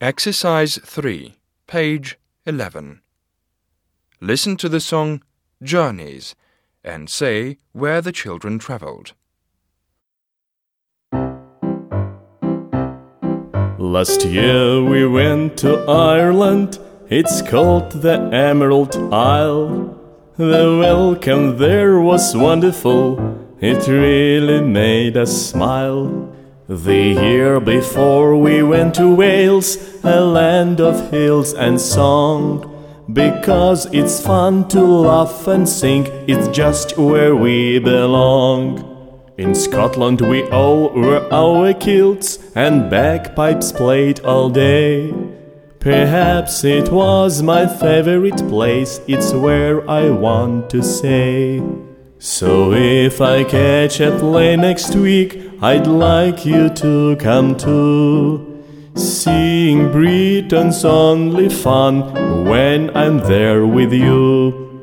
Exercise 3, page 11. Listen to the song Journeys and say where the children travelled. Last year we went to Ireland, it's called the Emerald Isle. The welcome there was wonderful, it really made us smile. The year before we went to Wales, a land of hills and song. Because it's fun to laugh and sing, it's just where we belong. In Scotland we all wore our kilts and bagpipes played all day. Perhaps it was my favorite place, it's where I want to stay. So if I catch a plane next week, I'd like you to come too. Seeing Britain's only fun when I'm there with you.